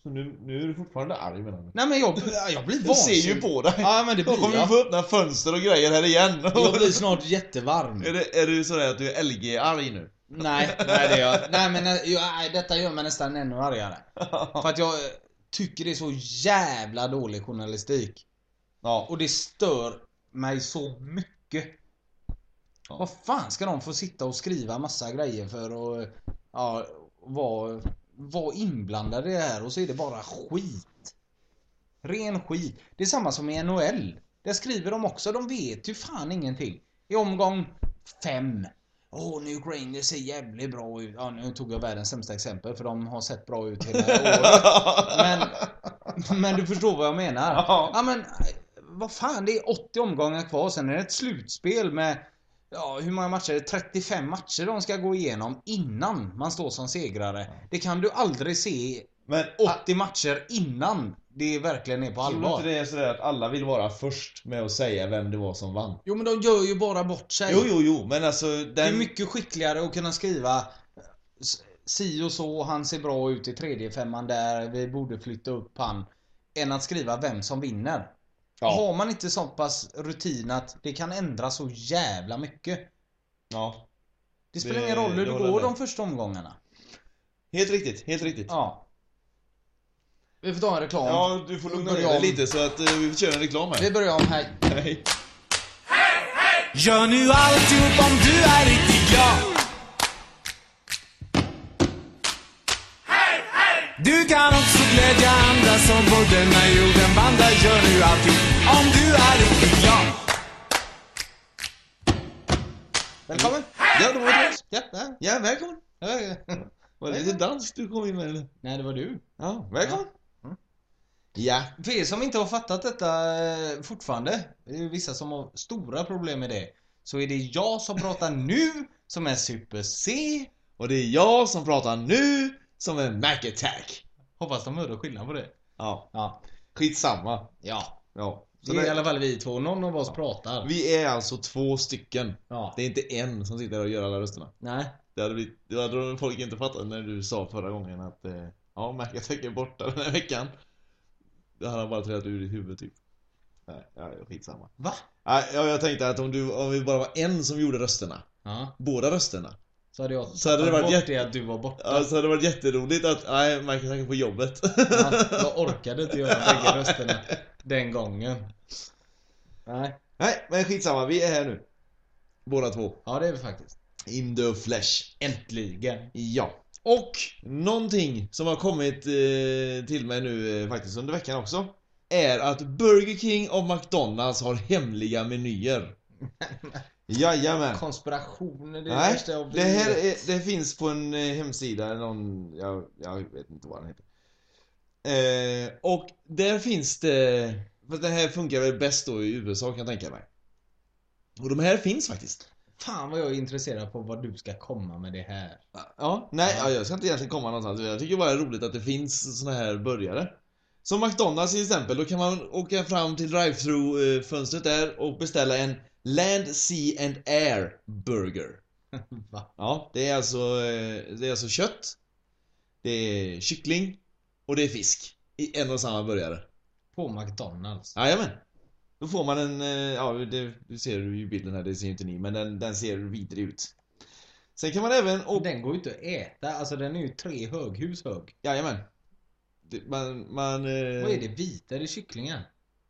Så nu, nu är du fortfarande arg med den. Nej men jag, jag blir Jag ser ju vansinnig. på dig. Ja men det blir kommer jag. få öppna fönster och grejer här igen. Jag blir snart jättevarm. Är, det, är du sådär att du är LG-arg nu? Nej, nej det jag. Nej men nej, detta gör mig nästan ännu argare. För att jag eh, tycker det är så jävla dålig journalistik. Ja. Och det stör mig så mycket. Ja. Vad fan ska de få sitta och skriva massa grejer för och ja, vara var inblandade i det här och så är det bara skit. Ren skit. Det är samma som i NHL. Där skriver de också, de vet ju fan ingenting. I omgång fem. Åh, New Rangers ser jävligt bra ut. Ja, nu tog jag världens sämsta exempel för de har sett bra ut hela året. Men, men du förstår vad jag menar. Ja men, vad fan det är 80 omgångar kvar, sen är det ett slutspel med Ja, hur många matcher? 35 matcher de ska gå igenom innan man står som segrare. Det kan du aldrig se Men 80 matcher innan det verkligen är på Tror allvar. inte det är sådär att alla vill vara först med att säga vem det var som vann? Jo men de gör ju bara bort sig. Jo, jo, jo, men alltså den... Det är mycket skickligare att kunna skriva si och så, han ser bra ut i tredje femman där, vi borde flytta upp han. Än att skriva vem som vinner. Ja. Har man inte så pass rutin att det kan ändra så jävla mycket. Ja. Det spelar Det- ingen roll hur det går de första omgångarna. Helt riktigt, helt riktigt. Ja. Vi får ta en reklam. Ja, du får lugna ner dig lite så att eh, vi får köra en reklam Vi här. börjar om här. Hej. Gör nu alltihop om du är riktigt glad Du kan också glädja andra som på denna vandrar Gör nu alltihop om du är riktigt glad Välkommen. Ja, då var det dags. Ja, ja. Välkommen. Ja, ja. Var det lite dans du kom in med eller? Nej, det var du. Ja, välkommen. Mm. Ja. För er som inte har fattat detta eh, fortfarande, det är vissa som har stora problem med det. Så är det jag som pratar nu som är Super C. Och det är jag som pratar nu som är Mac Attack. Hoppas de hörde skillnad på det. Ja, Ja. Skitsamma. Ja. Ja. Så Det är i alla fall vi två. Någon av oss pratar. vi är alltså två stycken. Ja. Det är inte en som sitter och gör alla rösterna. Nej. Det hade, vi, det hade folk inte fattat när du sa förra gången att eh, ja, Mac Attack är borta den här veckan. Det hade bara trillat ur i huvudet typ. Nej, ja, skitsamma. Va? Ja, jag tänkte att om, du, om vi bara var en som gjorde rösterna, Ja. båda rösterna, Så hade jag Så hade det varit bort jätte- det att du var borta. Ja, så hade det varit jätteroligt att, nej, man kan tänka på jobbet. Ja, jag orkade inte göra bägge rösterna den gången. Nej. nej, men skitsamma, vi är här nu. Båda två. Ja, det är vi faktiskt. In the flesh. Äntligen. Ja. Och någonting som har kommit eh, till mig nu eh, faktiskt under veckan också är att Burger King och McDonalds har hemliga menyer. Jajamän. Konspirationer, det är det Nej, värsta jag det här är, det finns på en eh, hemsida, någon, jag, jag vet inte vad den heter. Eh, och där finns det, för det här funkar väl bäst då i USA kan jag tänka mig. Och de här finns faktiskt. Fan vad jag är intresserad på vad du ska komma med det här. Ja, nej, Ja. ja, jag ska inte egentligen komma någonstans. Jag tycker bara det är roligt att det finns såna här burgare. Som McDonalds till exempel, då kan man åka fram till drive-through eh, där och beställa en Land, Sea and Air Burger. Va? Ja, det är alltså, eh, det är alltså kött, det är kyckling och det är fisk. I en och samma burgare. På McDonalds. Jajamän. Då får man en, eh, ja det, du ser ju bilden här, det ser inte ni, men den, den ser vidrig ut. Sen kan man även åka... Den går ju inte att äta, alltså den är ju tre höghus hög. Jajamän. Det, man, man... Eh, Vad är det vita? Är det kycklingen?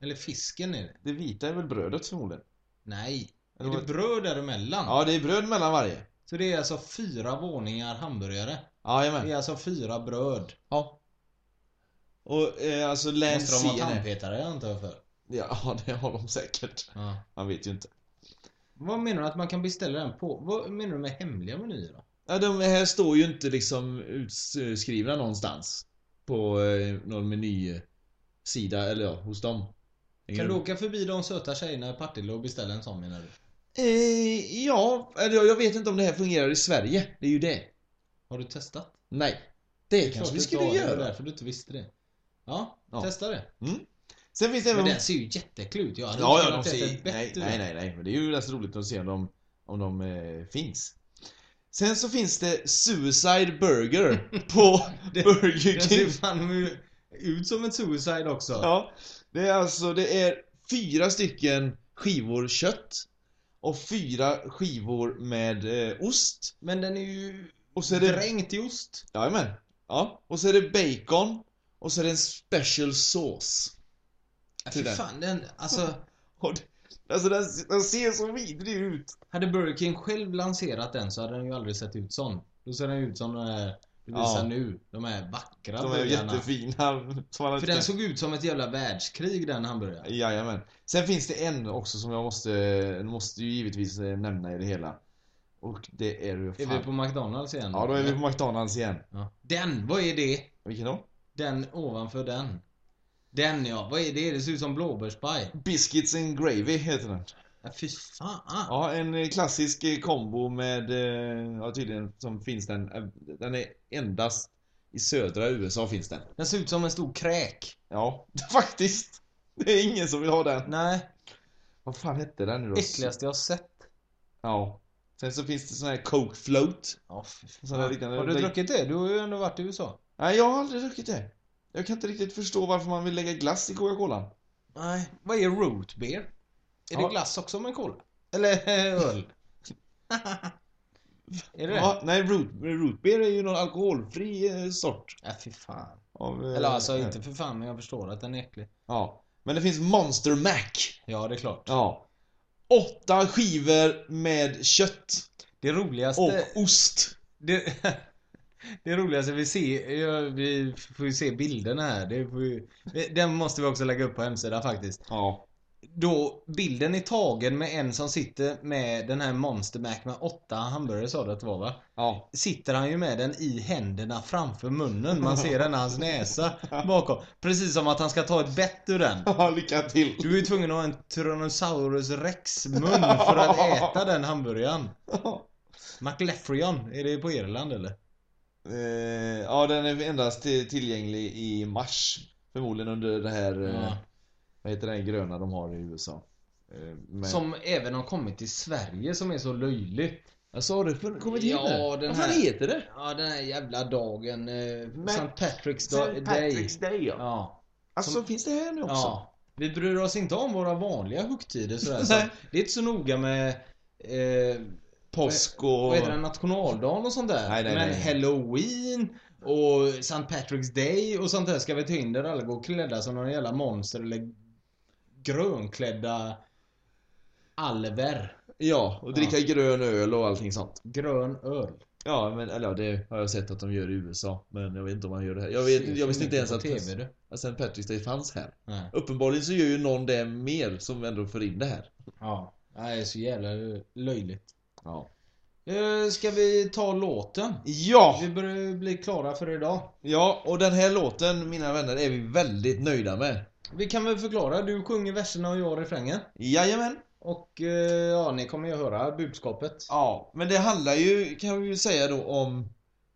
Eller fisken är det? Det vita är väl brödet förmodligen? Nej. Eller Är det bröd däremellan? Ja, det är bröd mellan varje. Så det är alltså fyra våningar hamburgare? Jajamän. Det är alltså fyra bröd? Ja. Och eh, alltså Land Måste de ha tandpetare antar jag för? Ja, det har de säkert. Ja. Man vet ju inte. Vad menar du att man kan beställa den på? Vad menar du med hemliga menyer då? Ja, de här står ju inte liksom utskrivna någonstans. På eh, någon menysida, eller ja, hos dem. Kan du åka förbi de söta tjejerna i Partille och beställa en sån menar du? Eh, ja, eller jag- vet inte om det här fungerar i Sverige. Det är ju det. Har du testat? Nej. Det, klart kanske vi skulle har Det göra. var därför du inte visste det. Ja, Ja. testa det. Sen finns det Men även... den ser ju jätteäcklig ut. Jag hade Ja, ja, de ser... Nej, nej, nej, nej. Men det är ju rätt roligt att se om de, om de eh, finns. Sen så finns det Suicide Burger på Burger Den ser King. fan ut som ett suicide också. Ja, det är alltså, det är fyra stycken skivor kött och fyra skivor med eh, ost. Men den är ju Och så är det... dränkt i ost. Jajamän. Ja, och så är det bacon och så är det en special sauce. Ja, Till fy den. fan, den, alltså. Alltså den, den ser så vidrig ut. Hade Burger King själv lanserat den så hade den ju aldrig sett ut sån. Då ser den ut som de här du visar Ja. nu. De här vackra De är burgarna. jättefina. För den såg ut som ett jävla världskrig den hamburgaren. Jajamän. Sen finns det en också som jag måste, måste ju givetvis eh, nämna i det hela. Och det är ju Är fan... vi på McDonalds igen? Ja, då är vi på McDonalds igen. Ja. Den, vad är det? Vilken då? Den ovanför den. Den ja, vad är det? Det ser ut som blåbärspaj. Biscuits and Gravy heter den. Ja, fy fan. Ja, en eh, klassisk eh, kombo med, eh, ja tydligen som finns den, den är endast i södra USA finns den. Den ser ut som en stor kräk. Ja, faktiskt. Det är ingen som vill ha den. Nej, Vad fan hette den nu då? äckligaste jag sett. Ja. Sen så finns det sån här Coke Float. Ja, fy fan. Sån där liknande- Har du druckit det? Du har ju ändå varit i USA. Nej, jag har aldrig druckit det. Jag kan inte riktigt förstå varför man vill lägga glass i Coca-Cola. Nej. Vad är root beer? Är Ja. det glass också med cola? Eller eh, öl? är det? Ja, nej, root, root beer är ju någon alkoholfri eh, sort. Ja, fy fan. Av, eh, Eller alltså inte för fan, men jag förstår att den är äcklig. Ja. Men det finns Monster Mac. Ja, det är klart. Ja. Åtta skivor med kött Det roligaste... och ost. Det, det roligaste vi ser, vi får ju se bilderna här. Det får ju, den måste vi också lägga upp på hemsidan faktiskt. Ja. Då bilden är tagen med en som sitter med den här Monster Mac med åtta hamburgare sa du att det var va? Ja. Sitter han ju med den i händerna framför munnen. Man ser den hans näsa bakom. Precis som att han ska ta ett bett ur den. Ja, lycka till. Du är ju tvungen att ha en Tyrannosaurus rex mun för att äta den hamburgaren. McLeffreyon, är det på Irland eller? Eh, ja, den är endast till- tillgänglig i mars. Förmodligen under det här, eh, Ja. Vad heter den gröna de har i USA. Eh, men... Som även har kommit till Sverige som är så löjligt. Alltså har det kommit hit Ja, nu? den Vad fan här- heter det? Ja, den här jävla dagen. Eh, St. Patrick's St. Day. Patrick's Day ja. Ja. Alltså Som- finns det här nu också? ja. Vi bryr oss inte om våra vanliga högtider sådär. Så det är inte så noga med... Eh, påsk och... Vad heter det? Nationaldagen och sånt där. Nej, nej, Men nej. Halloween och St. Patrick's Day och sånt där ska vi ta in där alla går klädda som några jävla monster eller grönklädda alver. Ja, och dricka grön öl och allting sånt. Grön öl. Ja, men eller ja, det har jag sett att de gör i USA. Men jag vet inte om man gör det här. Jag, vet, jag visste inte ens att, TV, du. att St. Patrick's Day fanns här. Nej. Uppenbarligen så gör ju någon det mer som ändå får in det här. Ja. Det är så jävla löjligt. Ja. Eh, Ska vi ta låten? Ja! Vi börjar bli klara för idag. Ja, och den här låten, mina vänner, är vi väldigt nöjda med. Vi kan väl förklara. Du sjunger verserna och jag refrängen. Jajamän. Och eh, ja, ni kommer ju höra budskapet. Ja, men det handlar ju, kan vi ju säga då, om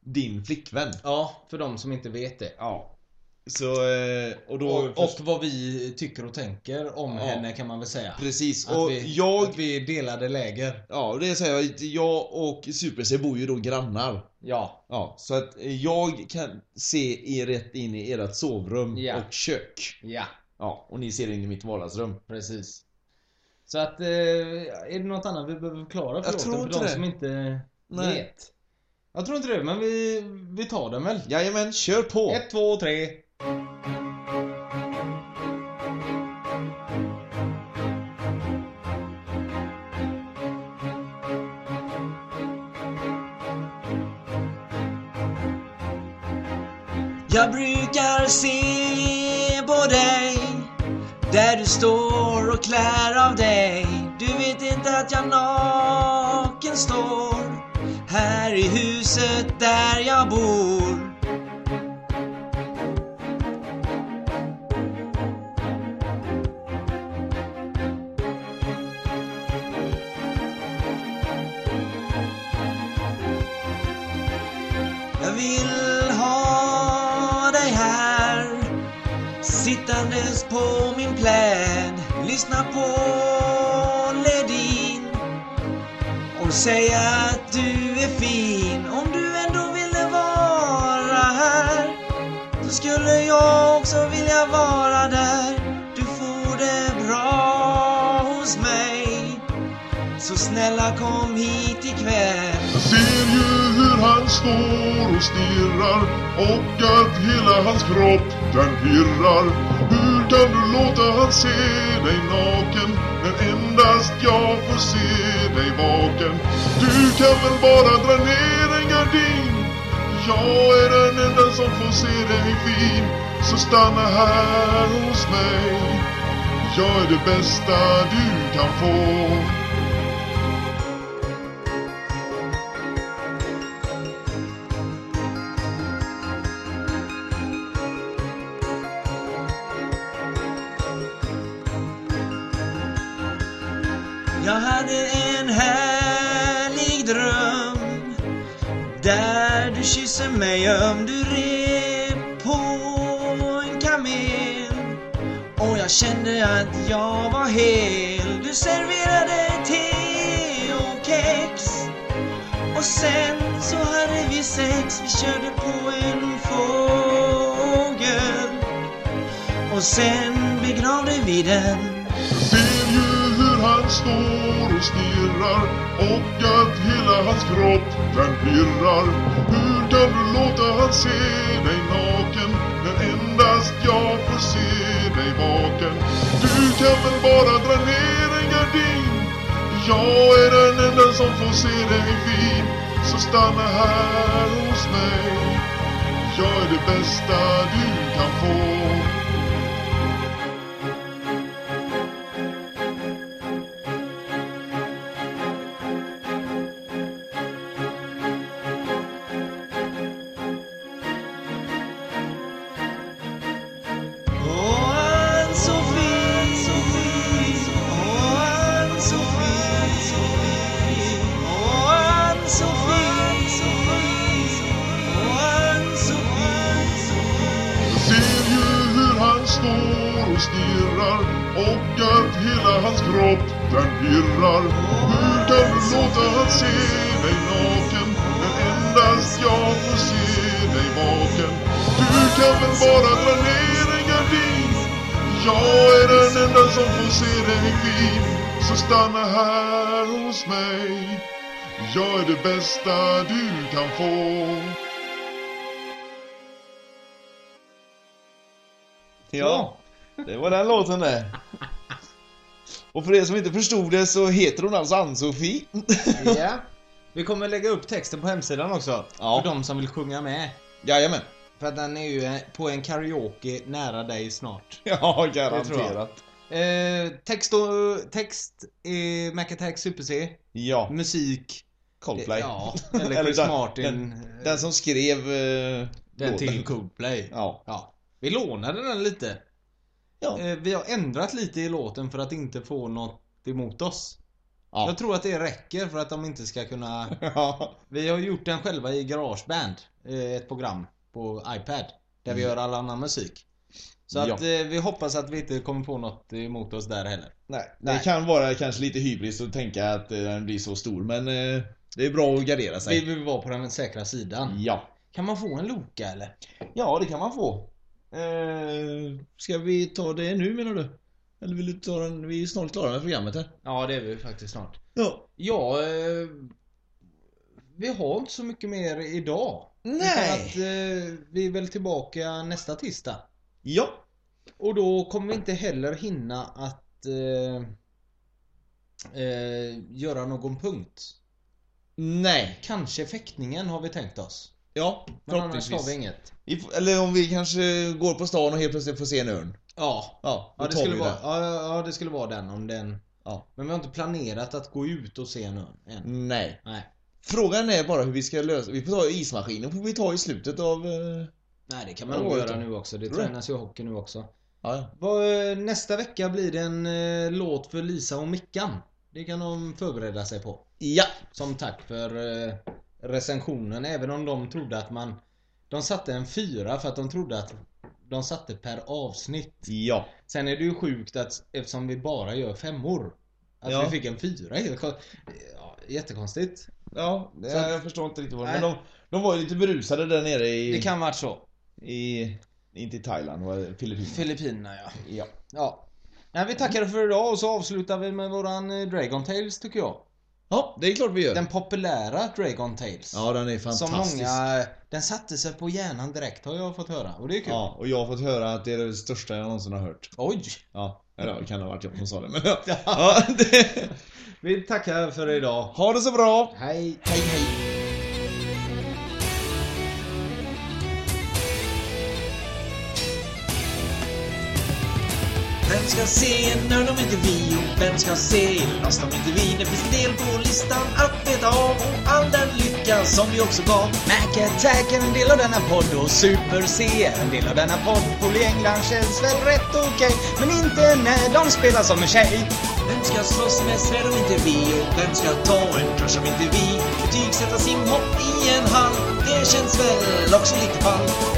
din flickvän. Ja, för de som inte vet det. Ja. Så, eh, och då... Och, och vad vi tycker och tänker om Ja. henne kan man väl säga. Precis, Att och vi, jag... Att vi delade läger. Ja, det säger jag. Jag och Super-C bor ju då grannar. Ja. Ja, så att jag kan se er rätt in i ert sovrum Ja. och kök. Ja, Ja, och ni ser in i mitt vardagsrum. precis. Så att, eh, är det något annat vi behöver förklara för Jag tror inte för de det. som inte Nej. vet? Jag tror inte det, men vi, vi tar den väl. Jajamän, kör på! Ett, två, tre. Jag brukar se på dig där du står och klär av dig. Du vet inte att jag naken står Här i huset där jag bor. Lyssna på Ledin Och säga att du är fin. Om du ändå ville vara här Så skulle jag också vilja vara där. Du får det bra hos mig. Så snälla kom hit ikväll. Jag ser ju hur han står och stirrar och att hela hans kropp den pirrar. Kan du låta han se dig naken när endast jag får se dig vaken? Du kan väl bara dra ner en gardin? Jag är den enda som får se dig fin. Så stanna här hos mig. Jag är det bästa du kan få. Jag hade en härlig dröm Där du kysser mig öm Du red på en kamel. Och jag kände att jag var hel. Du serverade te och kex. Och sen så hade vi sex. Vi körde på en fågel. Och sen begravde vi den står och stirrar och att hela hans kropp den pirrar. Hur kan du låta han se dig naken när endast jag får se dig vaken? Du kan väl bara dra ner en gardin? Jag är den enda som får se dig fin. Så stanna här hos mig. Jag är det bästa du kan få. Irrar pirrar. låter han se dig naken Men endast jag får se dig vaken? Du kan väl bara dra ner en gardin? Jag är den enda som får se dig fin. Så stanna här hos mig. Jag är det bästa du kan få. Ja, det var den låten där. Och för er som inte förstod det så heter hon alltså Ann-Sofie. Ja. Vi kommer lägga upp texten på hemsidan också. Ja. För de som vill sjunga med. Jajamän. För att den är ju eh, på en karaoke nära dig snart. Ja, garanterat. Eh, text och text är Mac Attack Super C. Ja, Musik. Coldplay. Ja, eller Chris den- Martin. Den, eh, den som skrev eh, den låten. till Coldplay. Ja. Ja. Vi lånade den lite. Ja. Eh, vi har ändrat lite i låten för att inte få något emot oss. Ja. Jag tror att det räcker för att de inte ska kunna... ja. Vi har gjort den själva i Garageband. eh, Ett program på iPad. Där vi gör all annan musik. Så att eh, vi hoppas att vi inte kommer få något emot oss där heller. Nej, Nej. det kan vara kanske lite hybris att tänka att den blir så stor, men det är bra att gardera Vi sig. vill vara på den säkra sidan. Ja. Kan man få en Loka eller? Ja, det kan man få. Eh, ska vi ta det nu menar du? Eller vill du ta den? Vi är snart klara med programmet här. Ja, det är vi faktiskt snart. Ja. Ja, eh, vi har inte så mycket mer idag. Utan Nej. att eh, vi är väl tillbaka nästa tisdag. Ja. Och då kommer vi inte heller hinna att eh, eh, göra någon punkt. Nej. Kanske fäktningen har vi tänkt oss. Ja, Men annars har vi förhoppningsvis. inget. Vi Eller om vi kanske går på stan och helt plötsligt får se en örn. Ja, Ja, ja, det skulle vara, ja, ja, det skulle vara den om den. Ja. Men vi har inte planerat att gå ut och se en örn än. Nej. Nej. Frågan är bara hur vi ska lösa Vi får ta ismaskinen får vi ta i slutet av... eh, Nej, det kan man nog göra nu också. Det Tror tränas ju hockey nu också. Ja, ja. Eh, Nästa vecka blir det en eh, låt för Lisa och Mickan. Det kan de förbereda sig på. Ja. Som tack för eh, recensionen, även om de trodde att man... De satte en fyra för att de trodde att de satte per avsnitt. Ja. Sen är det ju sjukt att eftersom vi bara gör femmor, att Ja. vi fick en fyra. Ja, jättekonstigt. Ja, det, att- jag förstår inte riktigt vad. Men de, de var ju lite berusade där nere i... Det kan varit så. I... Inte i Thailand, var Filippinerna? Filippinerna ja. ja. Ja. Nej, vi tackar för idag och så avslutar vi med våran eh, Dragon Tales tycker jag. Ja, det är klart vi gör. Den populära Dragon Tales. Ja, den är Som fantastisk. många... Den satte sig på hjärnan direkt har jag fått höra. Och det är kul. Ja, och jag har fått höra att det är det största jag någonsin har hört. Oj! Ja, eller det kan ha varit jag som sa det, men ja det... Vi tackar för idag. Ha det så bra! Hej! Hej, hej! Vem ska se en nörd om inte vi? Och vem ska se Lost om inte vi? Det finns en del på listan att beta av och all den lycka som vi också gav. Mac Attack är en del av denna podd och Super C är en del av denna podd. Polly England känns väl rätt okej, men inte när de spelar som en tjej. Vem ska slåss med svärd om inte vi? Och vem ska ta en crush om inte vi? Betygsätta simhopp i en hall, det känns väl också lite fall.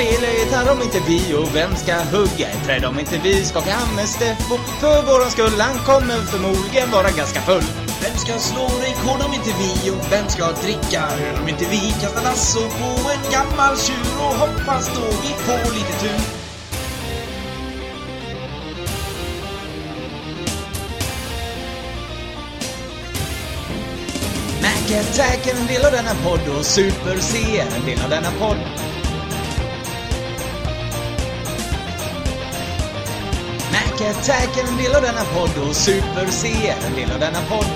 Spelar gitarr om inte vi? Och vem ska hugga ett träd om inte vi? Skaka hand med Steffo för våran skull. Han kommer förmodligen vara ganska full. Vem ska slå rekord om inte vi? Och vem ska dricka öl om inte vi? Kasta lasso på en gammal tjur och hoppas då vi får lite tur. Mac Attack är en del av denna podd och Super C är en del av denna podd. Mac Attack är en del av denna podd och Super C är en del av denna podd.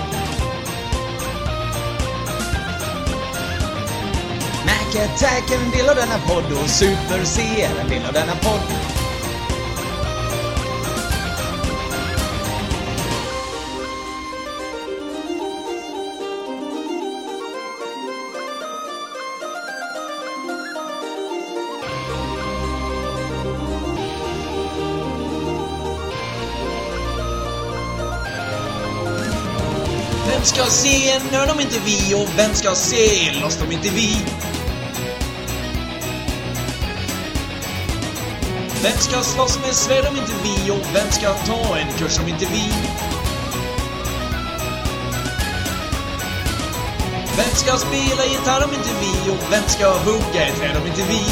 Mac Attack är en del av denna podd och Super C är en del av denna podd. Ska se en öl om inte vi? Och vem ska se Lost om inte vi? Vem ska slåss med svärd om inte vi? Och vem ska ta en kurs om inte vi? Vem ska spela gitarr om inte vi? Och vem ska hugga ett träd om inte vi?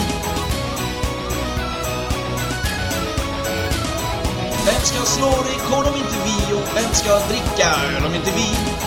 Vem ska slå rekord om inte vi? Och vem ska dricka öl om inte vi?